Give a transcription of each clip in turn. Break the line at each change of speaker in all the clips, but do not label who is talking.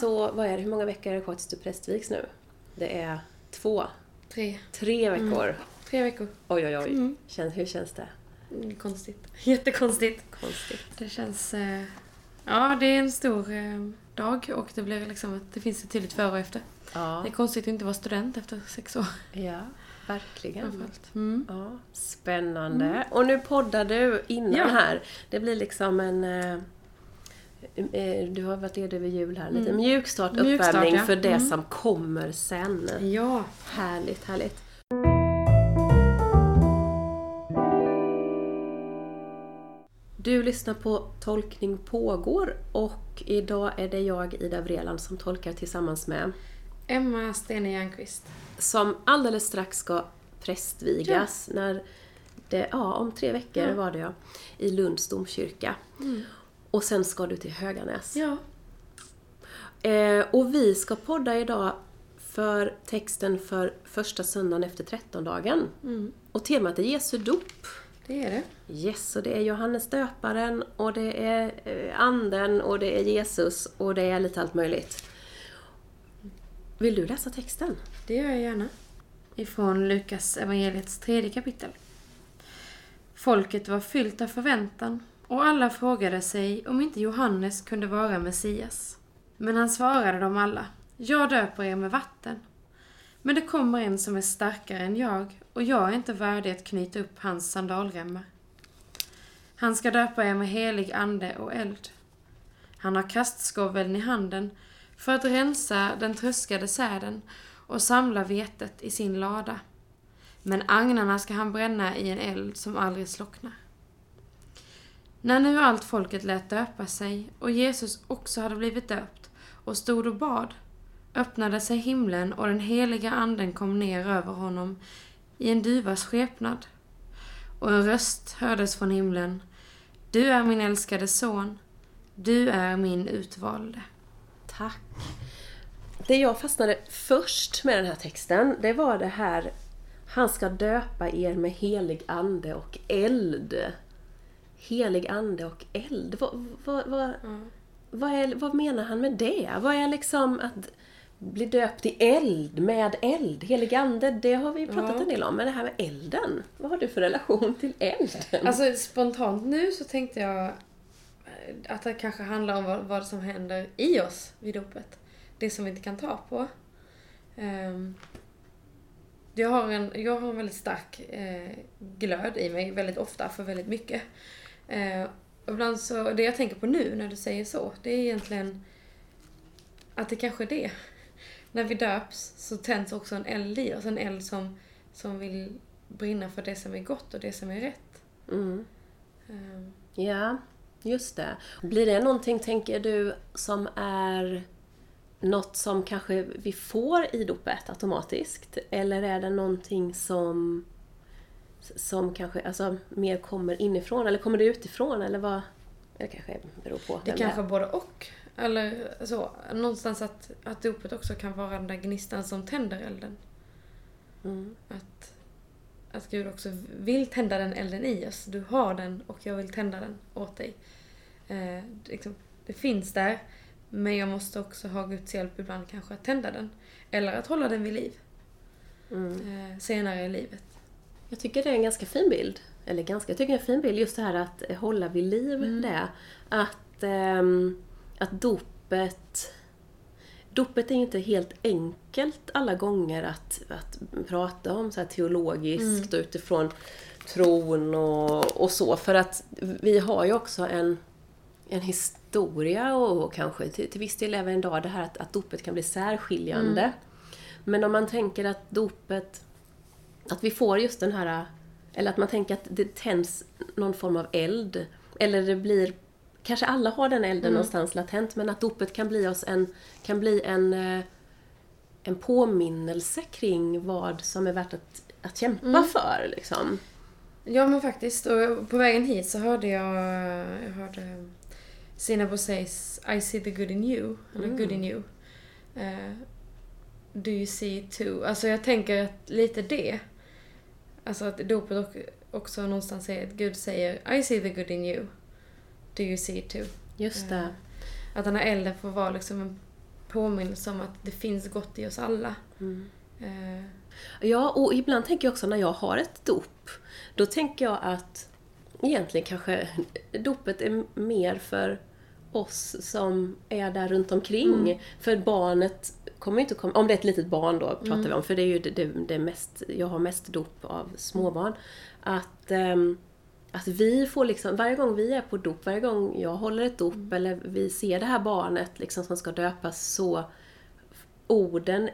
så, vad är det, hur många veckor är det kvar tills du prästvigs nu? Det är två,
Tre.
tre veckor.
Mm. Tre veckor.
Oj, oj, oj.
Mm.
Känns, hur känns det?
Mm, Konstigt. Jättekonstigt.
Konstigt.
Det känns... Eh, ja, det är en stor eh, dag och det blir liksom att det finns ett tydligt före och efter.
Ja,
Det är konstigt att inte vara student efter sex år.
ja verkligen.
Mm.
Ja, spännande. Och nu poddar du innan
Ja.
här. Det blir liksom en... eh, Du har varit ledig över jul här. Lite mjuk start,
Mm. Mjuk start,
uppvärmning
ja.
för det
Mm.
som kommer sen.
Ja.
Härligt, härligt. Du lyssnar på Tolkning pågår och idag är det jag, Ida Vreland, som tolkar tillsammans med
Emma Stene Järnqvist.
som alldeles strax ska prästvigas. När det, ja, om tre veckor
Ja.
var det ja, i Lunds domkyrka. Och sen ska du till Höganäs.
Ja.
Eh, och vi ska podda idag för texten för första söndagen efter trettondagen. Och temat är Jesu dop.
Det är det.
Yes, och det är Johannes döparen och det är eh, anden och det är Jesus och det är lite allt möjligt. Vill du läsa texten?
Det gör jag gärna. Ifrån Lukas evangeliets tredje kapitel. Folket var fyllt av förväntan och alla frågade sig om inte Johannes kunde vara Messias. Men han svarade dem alla. Jag döper er med vatten. Men det kommer en som är starkare än jag och jag är inte värdig att knyta upp hans sandalremmar. Han ska döpa er med helig ande och eld. Han har kastskoveln i handen för att rensa den tröskade säden och samla vetet i sin lada. Men agnarna ska han bränna i en eld som aldrig slocknar. När nu allt folket lät döpa sig och Jesus också hade blivit döpt och stod och bad öppnade sig himlen och den heliga anden kom ner över honom i en duvas skepnad. Och en röst hördes från himlen. Du är min älskade son. Du är min utvalde.
Tack. Det jag fastnade först med den här texten, det var det här Han ska döpa er med helig ande och eld. Helig ande och eld. Vad, vad, vad, vad, är, vad menar han med det? Vad är liksom att bli döpt i eld, med eld? Helig ande, det har vi pratat
Ja.
en del om. Men det här med elden, vad har du för relation till elden?
Alltså spontant nu så tänkte jag att det kanske handlar om vad, vad som händer i oss vid dopet. Det som vi inte kan ta på. Ehm, jag, har en, jag har en väldigt stark eh, glöd i mig väldigt ofta för väldigt mycket. Eh, och ibland så, det jag tänker på nu när du säger så, det är egentligen att det kanske är det. När vi döps så tänds också en eld i oss, en eld som, som vill brinna för det som är gott och det som är rätt.
Mm.
Ehm,
Ja, just det. Blir det någonting, tänker du, som är något som kanske vi får i dopet automatiskt? Eller är det någonting som, som kanske alltså, mer kommer inifrån? Eller kommer det utifrån? Eller vad? Det kanske beror på
Det kanske är både och. Eller så. Någonstans att, att dopet också kan vara den där gnistan som tänder elden.
Mm.
Att, att Gud också vill tända den elden i oss. Du har den och jag vill tända den åt dig. Eh, det liksom, det finns där, men jag måste också ha Guds hjälp ibland kanske att tända den. Eller att hålla den vid liv.
Mm.
Eh, senare i livet.
Jag tycker det är en ganska fin bild. Eller ganska, jag tycker det är en fin bild just det här att hålla vid liv det. Att, ehm, att dopet... Dopet är inte helt enkelt alla gånger att, att prata om så här teologiskt och utifrån tron och, och så. För att vi har ju också en, en historia och kanske till, till viss del även idag det här att, att dopet kan bli särskiljande. Men om man tänker att dopet att vi får just den här, eller att man tänker att det tänds någon form av eld. Eller det blir, kanske alla har den elden någonstans latent, men att dopet kan bli oss en, kan bli en, eh, en påminnelse kring vad som är värt att, att kämpa för. Liksom.
Ja men faktiskt. Och på vägen hit så hörde jag, jag hörde Sina Boseys I see the good in you. Eller good in you. Eh, do you see it too? Alltså jag tänker att lite det. Alltså att dopet också någonstans säger att Gud säger I see the good in you. Do you see it too?
Just det.
Att den här elden får vara liksom en påminnelse om att det finns gott i oss alla.
Mm.
Eh,
Ja, och ibland tänker jag också när jag har ett dop, då tänker jag att egentligen kanske dopet är mer för oss som är där runt omkring. För barnet kommer inte komma, om det är ett litet barn då pratar vi om, för det är ju det, det, det mest, jag har mest dop av småbarn. Att, ehm, att vi får liksom, varje gång vi är på dop, varje gång jag håller ett dop eller vi ser det här barnet liksom som ska döpas så orden,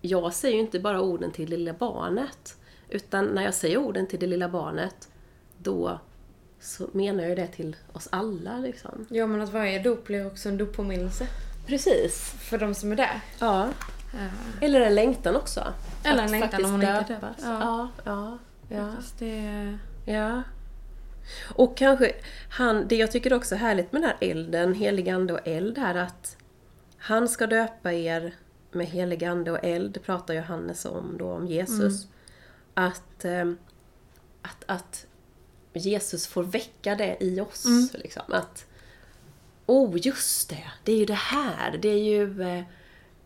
jag säger ju inte bara orden till det lilla barnet. Utan när jag säger orden till det lilla barnet, då så menar jag det till oss alla liksom.
ja, men att varje dop blir också en doppåminnelse
Precis.
för de som är där.
Ja.
Eh,
Eller en längtan också.
Eller en längtan om man inte
döpas. Ja, ja, ja.
det,
ja. Och kanske, han, det jag tycker också är härligt med den här elden, helig ande och eld här att han ska döpa er med helig ande och eld, pratar Johannes om då, om Jesus. Att, ehm, att, att Jesus får väcka det i oss. Liksom. Att, oh just det, det är ju det här, det är ju eh,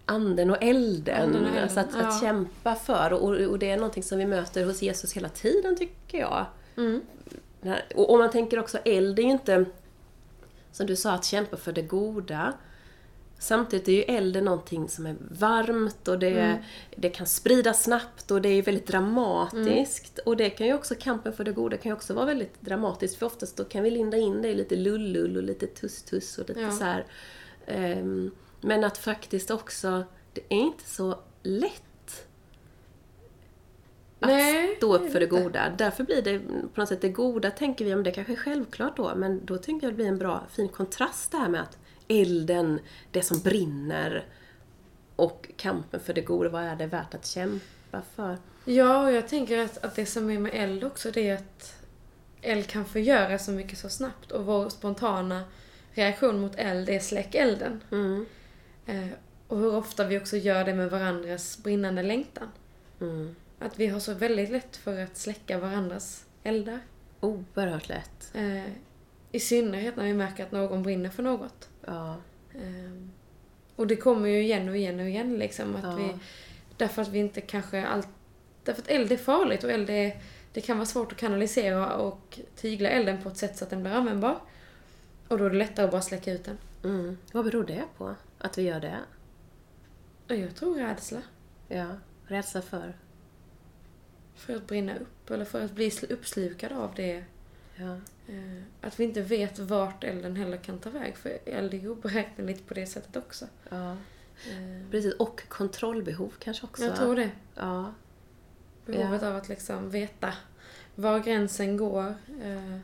anden och elden.
Anden och elden,
Alltså att, att
ja.
kämpa för. Och, och det är någonting som vi möter hos Jesus hela tiden tycker jag.
mm.
Och, och man tänker också, eld är ju inte, som du sa, att kämpa för det goda. Samtidigt är ju elden någonting som är varmt och det, det kan spridas snabbt och det är väldigt dramatiskt. Och det kan ju också, kampen för det goda kan ju också vara väldigt dramatiskt för oftast då kan vi linda in det i lite lullull och lite tuss-tuss och lite
Ja.
så här. Ehm, men att faktiskt också, det är inte så lätt att
Nej,
stå upp för det goda. Därför blir det på något sätt det goda, tänker vi, om det kanske är självklart då, men då tänker jag det blir en bra, fin kontrast det här med att elden, det som brinner och kampen för det goda, vad är det värt att kämpa för?
Ja, och jag tänker att, att det som är med eld också, det är att eld kan förgöra så mycket så snabbt och vår spontana reaktion mot eld är släck elden.
Mm.
Eh, och hur ofta vi också gör det med varandras brinnande längtan.
Mm.
Att vi har så väldigt lätt för att släcka varandras eldar.
Oerhört lätt.
Eh, I synnerhet när vi märker att någon brinner för något.
Ja.
Eh, och det kommer ju igen och igen och igen liksom. Att
Ja.
vi, därför att vi inte kanske allt... Därför att eld är farligt och eld är, det kan vara svårt att kanalisera och tygla elden på ett sätt så att den blir användbar. Och då är det lättare att bara släcka ut den.
Mm. Vad beror det på? Att vi gör det?
Jag tror rädsla.
Ja. Rädsla för?
För att brinna upp eller för att bli sl- uppslukad av det.
Ja.
Eh, Att vi inte vet vart elden heller kan ta väg. För eld är oberäkneligt på det sättet också.
ja.
Eh,
Precis. Och kontrollbehov kanske också.
Jag tror det.
Ja.
Behovet av att liksom veta var gränsen går. Eh,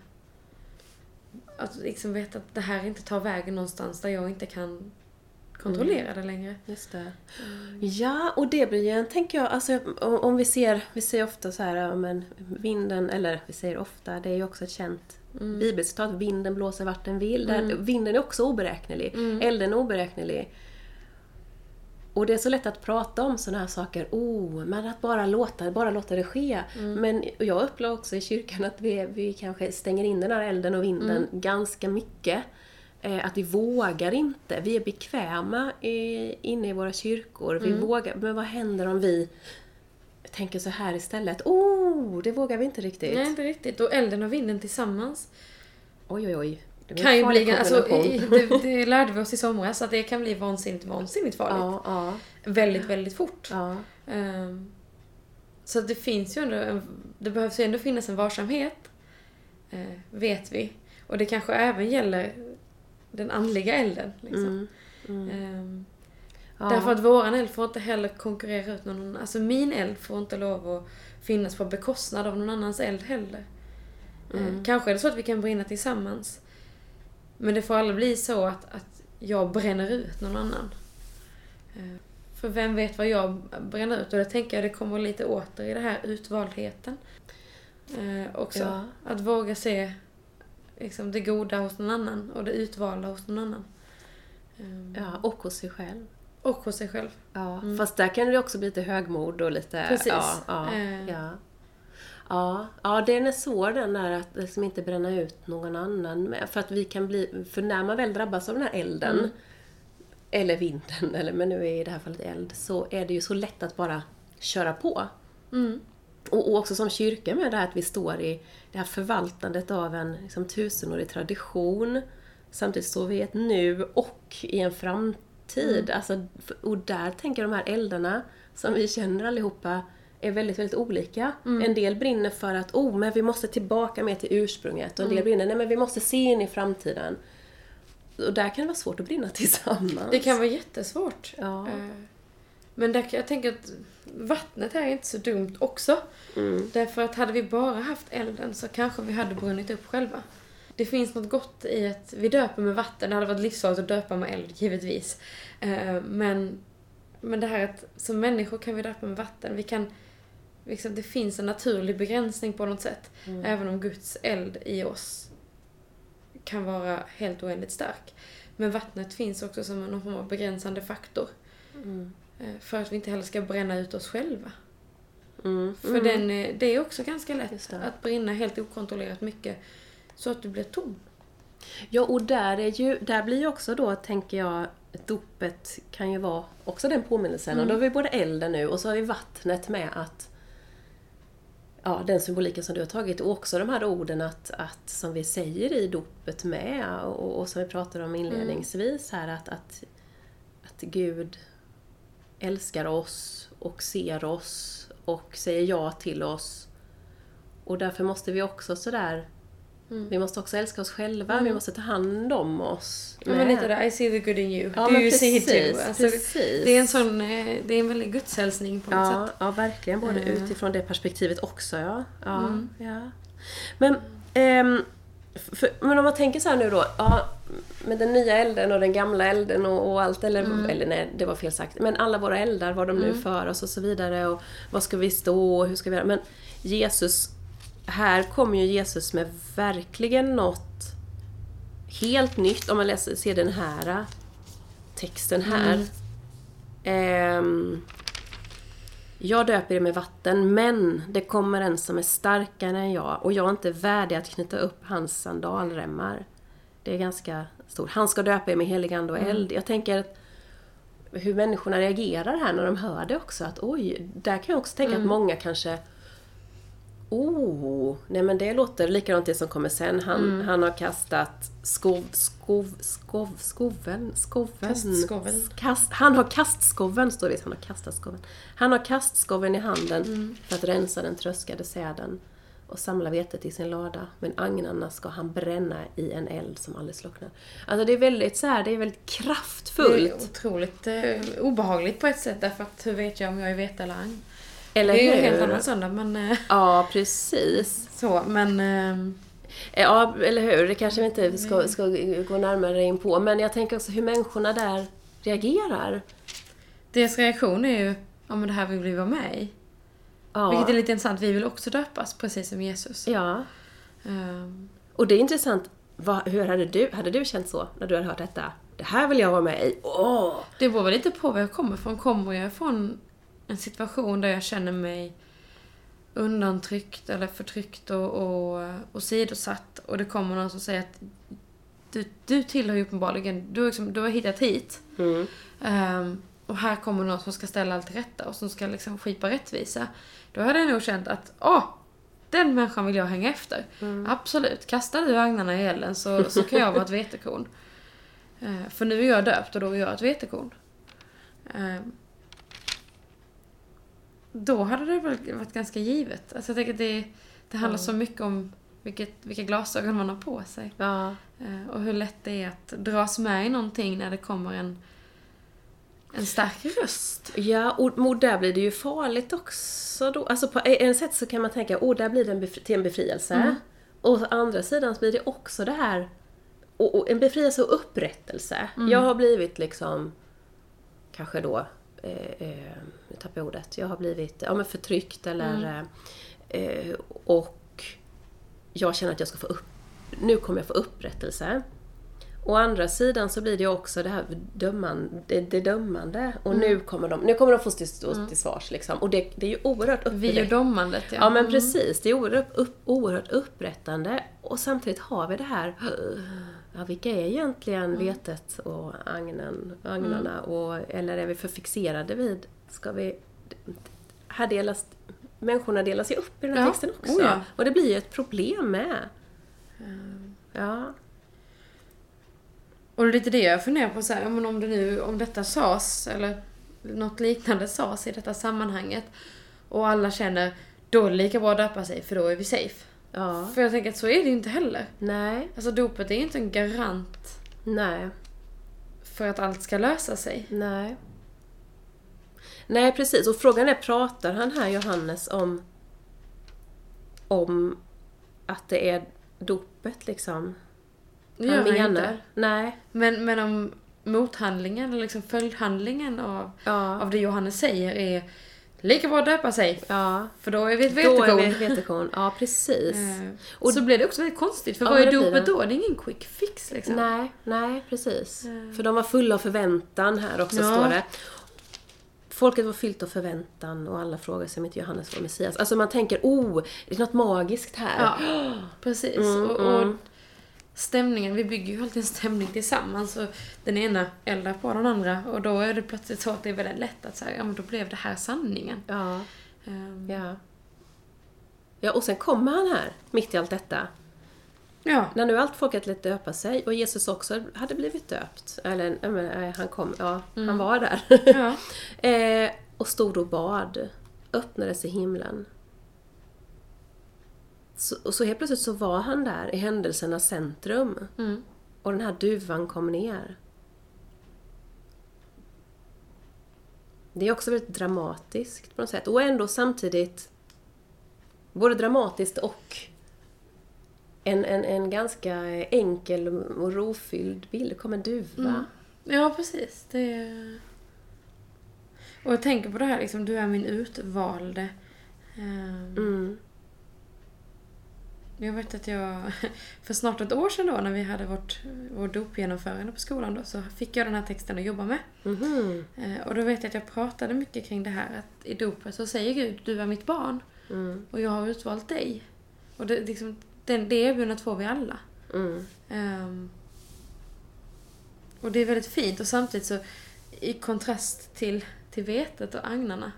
Att liksom veta att det här inte tar vägen någonstans där jag inte kan kontrollera det längre.
Just det. Ja, och det blir ju en, tänker jag, alltså om, vi ser, vi ser ofta så här, men vinden, eller vi säger ofta, det är ju också ett känt
Mm.
bibelcitat, vinden blåser vart den vill. Där, vinden är också oberäknelig,
Mm.
elden är oberäknelig. Och det är så lätt att prata om sådana här saker, oh, men att bara låta, bara låta det ske.
Mm.
Men jag upplever också i kyrkan att vi, vi kanske stänger in den här elden och vinden
Mm.
ganska mycket. Eh, att vi vågar inte. Vi är bekväma i, inne i våra kyrkor.
Mm.
Vi vågar, men vad händer om vi tänker så här istället? Oh, det vågar vi inte riktigt.
Nej, inte riktigt. Och elden och vinden tillsammans
Oj, oj, oj. Det
kan ju bli... Alltså, i- det, det lärde vi oss i somras, att det kan bli vansinnigt, vansinnigt farligt.
Ja, ja,
Väldigt, väldigt fort.
ja.
Ehm, så det finns ju ändå... Det behövs ju ändå finnas en varsamhet. eh, vet vi. Och det kanske även gäller den andliga elden. Liksom.
Mm, mm.
Ehm,
ja.
Därför att våran eld får inte heller konkurrera ut någon annan. Alltså min eld får inte lov att finnas på bekostnad av någon annans eld heller. Eh,
Mm.
Kanske är det så att vi kan brinna tillsammans. Men det får aldrig bli så att, att jag bränner ut någon annan. Eh, För vem vet vad jag bränner ut? Och det tänker jag det kommer lite åter i det här utvaldheten. Eh, också.
Ja.
Att våga se liksom, det goda hos någon annan och det utvalda hos någon annan. Eh,
ja, och hos sig själv.
Och hos sig själv.
Ja,
Mm.
fast där kan det också bli lite högmod och lite...
Precis.
Ja, ja,
Eh.
ja. Ja, ja, den är svår den där att liksom inte bränna ut någon annan. För att vi kan bli... För när man väl drabbas av den här elden
Mm.
eller vinden, eller, men nu är i det här fallet eld, så är det ju så lätt att bara köra på.
Mm.
Och, också som kyrka med det här att vi står i det här förvaltandet av en liksom, tusenårig tradition. Samtidigt står vi i ett nu och i en framtid. Alltså, och där tänker jag de här eldarna som vi känner allihopa är väldigt, väldigt olika. En del brinner för att oh, men vi måste tillbaka mer till ursprunget. Och en del brinner nej men vi måste se in i framtiden. Och där kan det vara svårt att brinna tillsammans.
Det kan vara jättesvårt.
Ja.
Eh, Men där, kan- jag tänker att vattnet här är inte så dumt också.
Mm.
Därför att hade vi bara haft elden så kanske vi hade brunnit upp själva. Det finns något gott i att vi döper med vatten. Det hade varit livsfarligt att döpa med eld, givetvis. Eh, Men, men det här att som människor kan vi döpa med vatten. Vi kan, liksom, det finns en naturlig begränsning på något sätt. Även om Guds eld i oss kan vara helt oändligt stark. Men vattnet finns också som någon form av begränsande faktor.
Mm.
Eh, För att vi inte heller ska bränna ut oss själva.
Mm.
För den, eh, det är också ganska lätt att brinna helt okontrollerat mycket. Så att du blir tom.
Ja, och där, är ju, där blir ju också då, tänker jag, dopet kan ju vara också den påminnelsen. Och då har vi både elden nu och så har vi vattnet med att Ja, den symboliken som du har tagit och också de här orden att, att som vi säger i dopet med och, och som vi pratade om inledningsvis här att, att, att Gud älskar oss och ser oss och säger ja till oss. Och därför måste vi också sådär vi måste också älska oss själva, vi måste ta hand om oss.
Ja, men lite där, I see the good in you.
Ja,
Do you see it
precis,
too? Alltså,
precis.
Det är en sån, eh, det är en väldigt gudshälsning på något
Ja,
sätt.
ja, verkligen. Både
Eh.
utifrån det perspektivet också. Ja. Ja,
Mm.
ja. Men, ehm, för, men om man tänker så här nu då. Ja, med den nya elden och den gamla elden och, och allt. Eller,
Mm.
eller nej, det var fel sagt. Men alla våra eldar, vad de nu för oss och så vidare. Och vad ska vi stå och hur ska vi göra? Men Jesus, här kommer ju Jesus med verkligen något helt nytt. Om man läser, ser den här äh, texten här. Ehm, jag döper er med vatten, men det kommer en som är starkare än jag och jag är inte värdig att knyta upp hans sandalremmar. Det är ganska stort. Han ska döpa er med helig ande och eld. Jag tänker att hur människorna reagerar här när de hör det också. Att oj, där kan jag också tänka att många kanske Oh, nej men det låter likadant det som kommer sen. Han, han har kastat skov, skov, skov, skoven, skoven.
Kastskoven.
Kast, han har kastskoven, står det. Han har kastat skoven. Han har kastskoven i handen för att rensa den tröskade säden och samla vetet i sin lada. Men agnarna ska han bränna i en eld som aldrig slocknar. Alltså det är väldigt så här, det är väldigt
Det är
kraftfullt.
otroligt eh, obehagligt på ett sätt därför att hur vet jag om jag är vete eller agn?
Eller
Det är ju en
hur?
helt annan söndag men eh,
Ja, precis.
så. Men eh,
Ja, eller hur? Det kanske vi inte ska, ska gå närmare in på. Men jag tänker också hur människorna där reagerar.
deras reaktion är ju ja men det här vill vi vara med i.
Ja.
Vilket är lite intressant, vi vill också döpas precis som Jesus.
ja.
Ehm,
Och det är intressant. Vad, hur hade du, hade du känt så när du hade hört detta? Det här vill jag vara med i. Åh!
Det beror väl lite på var jag kommer ifrån. Kommer jag från en situation där jag känner mig undantryckt eller förtryckt och, och, och sidosatt och det kommer någon som säger att du, du tillhör ju uppenbarligen, du, liksom, du har hittat hit.
Mm.
Ehm, och här kommer någon som ska ställa allt till rätta och som ska liksom skipa rättvisa. Då hade jag nog känt att, åh, den människan vill jag hänga efter. Absolut, kastar du agnarna i elden så, så kan jag vara ett vetekorn. Eh, för nu är jag döpt och då är jag ett vetekorn. Ehm, då hade det väl varit ganska givet. Alltså jag tänker att det, det handlar så mycket om vilket, vilka glasögon man har på sig.
Ja.
Eh, Och hur lätt det är att dras med i någonting när det kommer en, en stark röst.
Ja, och, och där blir det ju farligt också då. Alltså på en sätt så kan man tänka, åh, där blir det en befri- till en befrielse. Och å andra sidan så blir det också det här, och, och en befrielse och upprättelse. Jag har blivit liksom, kanske då, eh, eh, nu tappar jag ordet, jag har blivit ja, men förtryckt eller, eh, eh, och jag känner att jag ska få upp, nu kommer jag få upprättelse. Å andra sidan så blir det också det här döman, det, det dömande. Och nu, kommer de, nu kommer de få stå till svars. Liksom. Och det, det är ju oerhört
Vi
upprättande.
domandet, ja.
Ja men precis, det är oerhört, upp, oerhört upprättande. Och samtidigt har vi det här ja, vilka är egentligen vetet och agnen, agnarna? Och, eller är vi för fixerade vid, ska vi... Här delas, människorna delas ju upp i den här
Ja.
texten också.
Oh ja.
Och det blir ju ett problem med. Ja.
Och det är lite det jag funderar på, så här, men om, det nu, om detta sades, eller något liknande sades i detta sammanhanget, och alla känner då är det lika bra att döpa sig, för då är vi safe.
Ja.
För jag tänker att så är det ju inte heller.
Nej.
Alltså dopet är ju inte en garant
Nej.
för att allt ska lösa sig.
Nej. Nej, precis. Och frågan är, pratar han här, Johannes, om, om att det är dopet liksom?
Det gör
han
han inte.
Nej.
Men, men om mothandlingen, eller liksom följdhandlingen av,
Ja.
av det Johannes säger är lika bra att döpa sig,
ja.
för då är vi ett
Då är
vetekorn.
vi ett vetekorn. Ja, precis.
Eh,
Och-
så blir det också väldigt konstigt, för
Ja,
vad är dopet då? Det är ingen quick fix liksom.
Nej, nej, precis.
Eh.
För de var fulla av förväntan här också,
Ja.
står det. Folket var fyllt av förväntan och alla frågade sig om inte Johannes var Messias. Alltså man tänker, oh, det är något magiskt här.
Ja, precis.
Mm,
och, och
mm.
stämningen, vi bygger ju alltid en stämning tillsammans och den ena eldar på den andra och då är det plötsligt så att det är väldigt lätt att säga, ja men då blev det här sanningen.
Ja,
Ehm,
ja. Ja, och sen kommer han här, mitt i allt detta.
Ja.
När nu allt folket lät döpa sig och Jesus också hade blivit döpt. Eller, menar, han kom, ja, han var där.
ja.
eh, och stod och bad. Öppnades i himlen. Så, och så helt plötsligt så var han där i händelsernas centrum.
Mm.
Och den här duvan kom ner. Det är också väldigt dramatiskt på något sätt. Och ändå samtidigt både dramatiskt och en, en, en ganska enkel och rofylld bild. Det kom en duva.
Ja, precis. Det är... Och jag tänker på det här liksom, du är min utvalde. Ehm,
Mm.
Jag vet att jag, för snart ett år sedan då när vi hade vårt, vår dopgenomförande på skolan då, så fick jag den här texten att jobba med. Eh, Och då vet jag att jag pratade mycket kring det här att i dopet så säger Gud, du är mitt barn
Mm.
och jag har utvalt dig. Och det, liksom, den, det erbjudandet får vi alla.
Mm.
Ehm, och det är väldigt fint och samtidigt så i kontrast till, till vetet och agnarna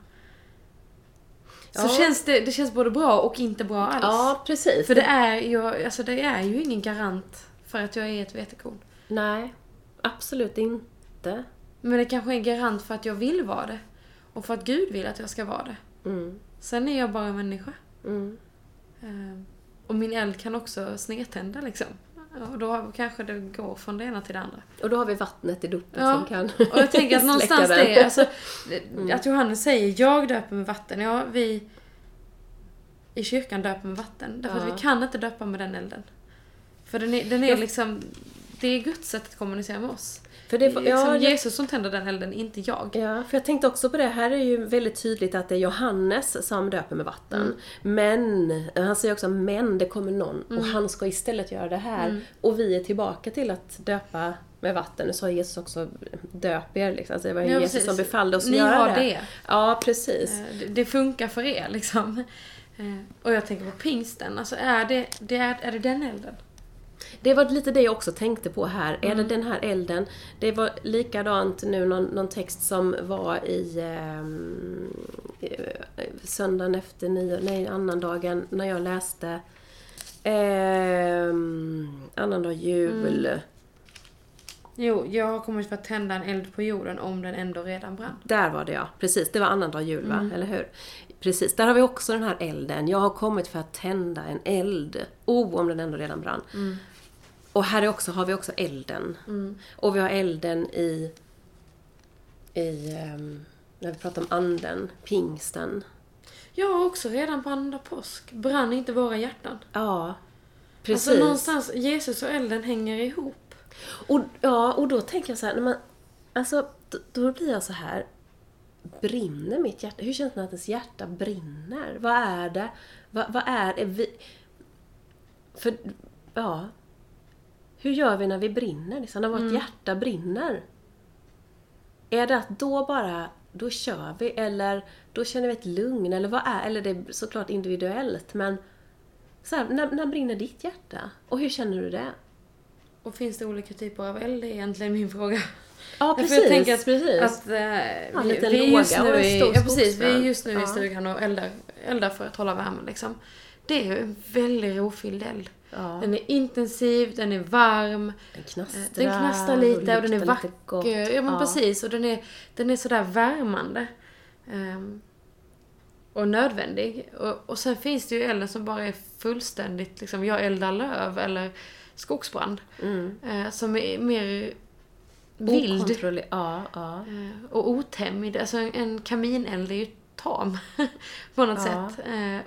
så
Ja.
känns det, det känns både bra och inte bra alls.
Ja, precis.
För det är, ju, alltså det är ju ingen garant för att jag är ett vetekorn.
Nej, absolut inte.
Men det kanske är en garant för att jag vill vara det. Och för att Gud vill att jag ska vara det.
Mm.
Sen är jag bara en människa.
Mm.
Ehm, Och min eld kan också snedtända liksom. Och då kanske det går från det ena till det andra.
Och då har vi vattnet i dopet
Ja,
som kan
Och jag tänker att någonstans
den.
det, alltså, att Johannes säger jag döper med vatten. Ja, vi i kyrkan döper med vatten. Därför
Ja.
att vi kan inte döpa med den elden. För den är, den är
Ja.
liksom, det är Guds sätt att kommunicera med oss.
För
Det
det,
är liksom
ja,
Jesus som tänder den elden, inte jag.
ja, för jag tänkte också på det. Här är ju väldigt tydligt att det är Johannes som döper med vatten. Men, han säger också men det kommer någon och han ska istället göra det här. Och vi är tillbaka till att döpa med vatten. Nu sa Jesus också döp er liksom. Alltså det var ju
Ja,
Jesus
precis.
som befallde oss att
Ni
göra
har
det.
det.
Ja, precis.
Eh, Det, det funkar för er liksom. Eh, Och jag tänker på pingsten, alltså är det, det är, är det den elden?
Det var lite det jag också tänkte på här. Är
Mm.
det den här elden? Det var likadant nu, någon, någon text som var i ehm, eh, söndagen efter nio, nej, annandagen, när jag läste ehm, annandag jul.
Mm. Jo, jag har kommit för att tända en eld på jorden om den ändå redan brann.
Där var det ja, precis. Det var annandag jul va?
Mm.
Eller hur? Precis, där har vi också den här elden. Jag har kommit för att tända en eld. Oh, om den ändå redan brann. Och här är också, har vi också elden. Och vi har elden i, i ehm, när vi pratar om anden, pingsten.
Har också redan på andra påsk. Brann inte våra hjärtan?
Ja, precis.
Alltså någonstans, Jesus och elden hänger ihop.
Och, ja, och då tänker jag så här, när man, alltså, då, då blir jag så här, brinner mitt hjärta? Hur känns det när ens hjärta brinner? Vad är det? Vad, vad är, är vi? För, ja, hur gör vi när vi brinner? Liksom, när vårt hjärta brinner? Är det att då bara, då kör vi? Eller då känner vi ett lugn? Eller vad är, eller det är såklart individuellt, men så här, när, när brinner ditt hjärta? Och hur känner du det?
Och finns det olika typer av eld? Det är egentligen min fråga.
Ja, precis.
jag tänker att,
precis.
att eh,
Ja,
vi, vi är just nu i, ja, precis, vi är just nu
Ja.
i stugan och eldar, eldar för att hålla värmen liksom. Det är ju en väldigt rofylld eld.
Ja,
Den är intensiv, den är varm,
den
eh,
knastrar,
den knastrar lite och den är
gott.
vacker. Ja men
Ja.
precis, och den är, den är sådär värmande. Ehm, och nödvändig. Och, och sen finns det ju elden som bara är fullständigt, liksom, jag eldar löv eller skogsbrand.
Mm.
Eh, som är mer vild.
Ja, ja.
Eh, och otämjd. Alltså en- en kamineld är ju tam på något
Ja.
sätt. Eh,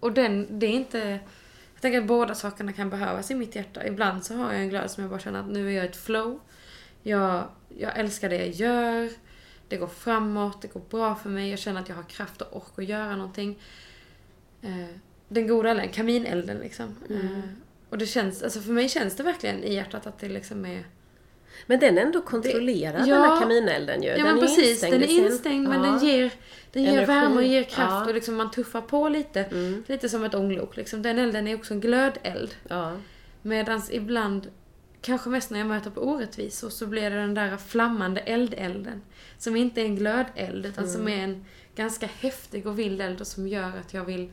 och den, det är inte... Jag tänker att båda sakerna kan behövas i mitt hjärta. Ibland så har jag en glöd som jag bara känner att nu är jag i ett flow. Jag, jag älskar det jag gör. Det går framåt, det går bra för mig. Jag känner att jag har kraft och ork att göra någonting. Eh, den goda elden, kaminelden liksom. Eh, och det känns, alltså för mig känns det verkligen i hjärtat att det liksom är...
Men den är ändå kontrollerad
ja.
den här kaminelden ju.
Ja
den
men precis,
instängd
den är instängd men
Ja.
den ger, den ger
Energi.
värme och ger kraft
Ja.
och liksom man tuffar på lite.
Mm.
Lite som ett ånglok liksom. Den elden är också en glödeld.
Ja.
Medan ibland, kanske mest när jag möter på orättvisor, så blir det den där flammande eldelden. Som inte är en glödeld utan
Mm.
som är en ganska häftig och vild eld och som gör att jag vill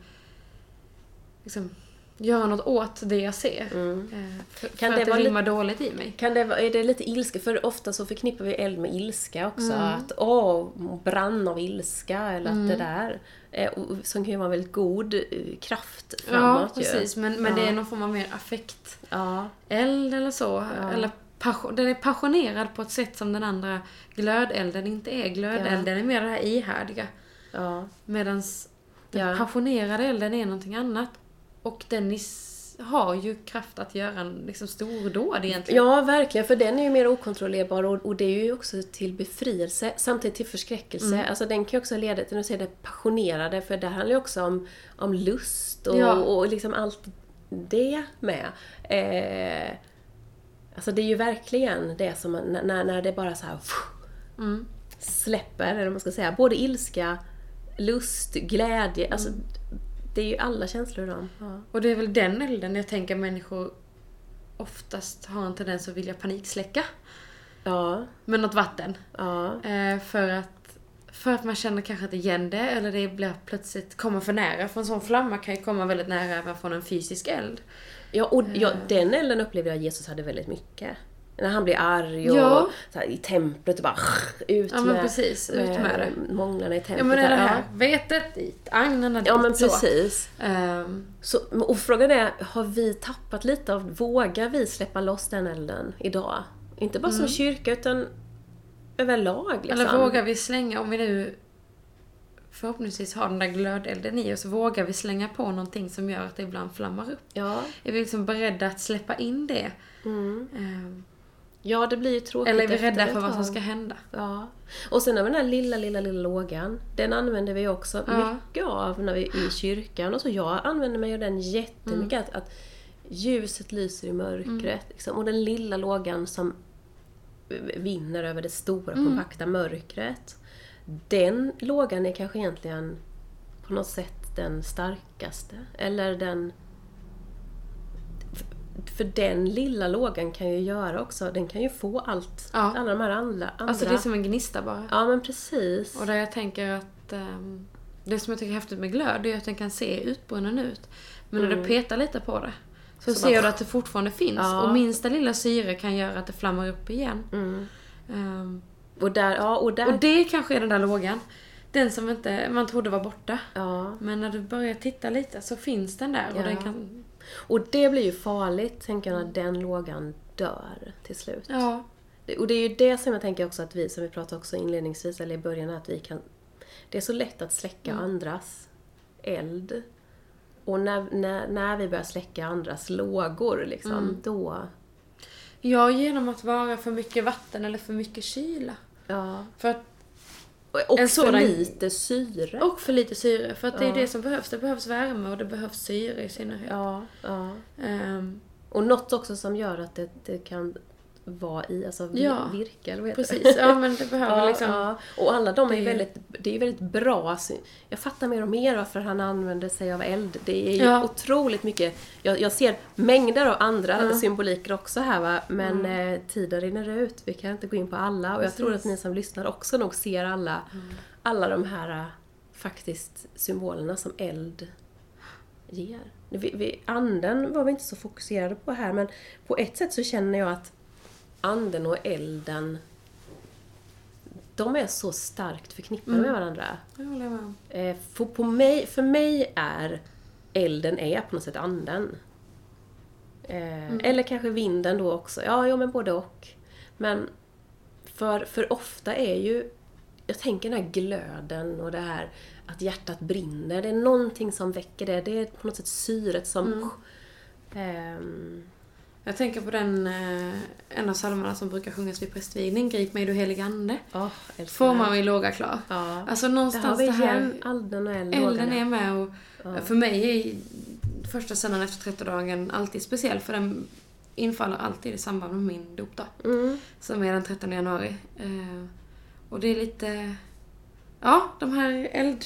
liksom, göra något åt det jag ser.
Mm.
Eh, För,
Kan
för
det
att det
vara
rimmar dåligt i mig.
Kan det, vara- är det lite ilska? För ofta så förknippar vi eld med ilska också.
Mm.
Att åh, brann av ilska eller
Mm.
att det där. Eh, och, som kan ju vara en väldigt god eh, kraft
Ja,
framåt
precis.
ju.
Men, men
Ja.
det är någon form av mer affekt.
Ja.
eld eller så.
Ja.
Eller passion, den är passionerad på ett sätt som den andra glödelden inte är. Glödelden är mer det här ihärdiga.
Ja.
Medan den
Ja.
passionerade elden är någonting annat. Och den is- har ju kraft att göra en liksom stordåd egentligen.
ja, verkligen. För den är ju mer okontrollerbar och, och det är ju också till befrielse, samtidigt till förskräckelse.
Mm.
Alltså den kan ju också leda till, du säger det passionerade, för det handlar ju också om, om lust och,
Ja.
och liksom allt det med. Eh, alltså det är ju verkligen det som, man- när, när det bara så här
Mm.
släpper, eller vad man ska säga, både ilska, lust, glädje, alltså
Mm.
Det är ju alla känslor då. Ja.
Och det är väl den elden jag tänker människor oftast har en tendens att vilja paniksläcka
Ja,
med något vatten.
ja,
Eh, för att för att man känner kanske att igen det eller det blir plötsligt kommer för nära. För en sån flamma kan ju komma väldigt nära även från en fysisk eld.
ja och ja,
Eh.
den elden upplevde jag att Jesus hade väldigt mycket. När han blir arg och
Ja.
så här, i templet och bara ut
Ja men
med,
precis, ut med det.
månglarna i templet.
Ja men är det här vetet dit, agnarna dit.
Ja men
så.
precis.
Ehm,
Så, och frågan är, har vi tappat lite av, vågar vi släppa loss den elden idag? Inte bara som kyrka utan överlag liksom.
Mm. Eller vågar vi slänga, om vi nu förhoppningsvis har den där glödelden i oss, vågar vi slänga på någonting som gör att det ibland flammar upp?
Ja.
Är vi liksom beredda att släppa in det?
Mm.
Ehm,
Ja, det blir ju tråkigt
eller är vi rädda för vad som ska hända?
Ja. Och sen har vi den här lilla, lilla, lilla lågan. Den använder vi också
Ja.
mycket av när vi är i kyrkan. Och så jag använder mig av den jättemycket.
Mm.
Att, att ljuset lyser i mörkret. Liksom. Och den lilla lågan som vinner över det stora,
Mm.
kompakta mörkret. Den lågan är kanske egentligen på något sätt den starkaste. Eller den... För den lilla lågan kan ju göra också, den kan ju få allt,
Ja.
alla de här andra. andra.
Alltså det är som en gnista bara.
Ja men precis.
Och där jag tänker att ehm, det som jag tycker är häftigt med glöd är att den kan se utbrunnen ut. Men när du petar lite på det så,
Så
ser
bara-
du att det fortfarande finns.
Ja.
Och minsta lilla syre kan göra att det flammar upp igen.
Mm.
Ehm,
Och där, ja och där...
och det kanske är den där lågan. Den som inte, man trodde var borta.
ja.
Men när du börjar titta lite så finns den där och den kan...
Och det blir ju farligt, tänker jag, när den lågan dör till slut.
Ja.
Och det är ju det som jag tänker också att vi, som vi pratade också inledningsvis, eller i början, att vi kan... Det är så lätt att släcka
Mm.
andras eld. Och när, när, när vi börjar släcka andras lågor, liksom,
Mm.
då...
ja, genom att vara för mycket vatten eller för mycket kyla.
Ja.
För att,
Och,
En
för lite syre.
och för lite syre. För att det är det som behövs. Det behövs värme och det behövs syre i synnerhet.
Ja, ja.
Ehm,
Och något också som gör att det, det kan vara i, alltså
Ja,
virka eller vad heter det?
Precis, ja men det behöver
Ja,
liksom...
ja. Och alla de är ju
det-
väldigt, det är väldigt bra. Så Jag fattar mer och mer varför han använder sig av eld. Det är ju
Ja.
otroligt mycket. Jag, jag ser mängder av andra
Ja.
symboliker också här va. Men eh, tiden rinner ut. Vi kan inte gå in på alla. Och jag tror att
Precis.
ni som lyssnar också nog ser alla, alla de här eh, faktiskt symbolerna som eld ger. Vi, vi, anden var vi inte så fokuserade på här men på ett sätt så känner jag att anden och elden de är så starkt förknippade med varandra.
Jag håller med.
Eh, för, på mig, för mig är elden är på något sätt anden. Eh, Eller kanske vinden då också. Ja, jo, men både och. Men för, för ofta är ju, jag tänker den här glöden och det här att hjärtat brinner. Det är någonting som väcker det. Det är på något sätt syret som... Ehm,
Jag tänker på den, eh, en av psalmerna som brukar sjungas vid prästvigning, Grip mig du helige ande.
älskar
Får man vid låga klar.
Ja.
Alltså någonstans
vi
det här...
igen elden och eld.
Elden är med och för mig är första söndagen efter 30-dagen alltid speciell för den infaller alltid i samband med min dopdag.
Mm.
Som är den 13 januari. Eh, och det är lite... Ja, de här eld...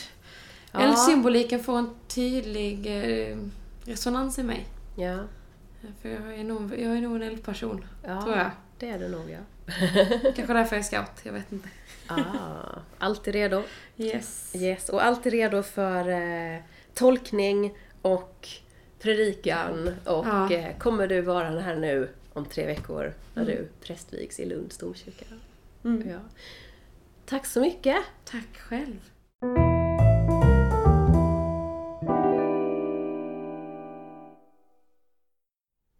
Ja.
Eldsymboliken får en tydlig eh, resonans i mig.
Ja.
För jag är nog, jag är nog en eldperson,
ja,
tror jag.
det är det nog ja.
Kanske därför jag är scout, jag vet inte.
Ah, alltid redo.
Yes.
Yes, och alltid redo för eh, tolkning och predikan. Och
Ja.
eh, kommer du vara här nu om tre veckor när du prästvigs i Lunds domkyrka.
Mm.
Ja. Tack så mycket!
Tack själv.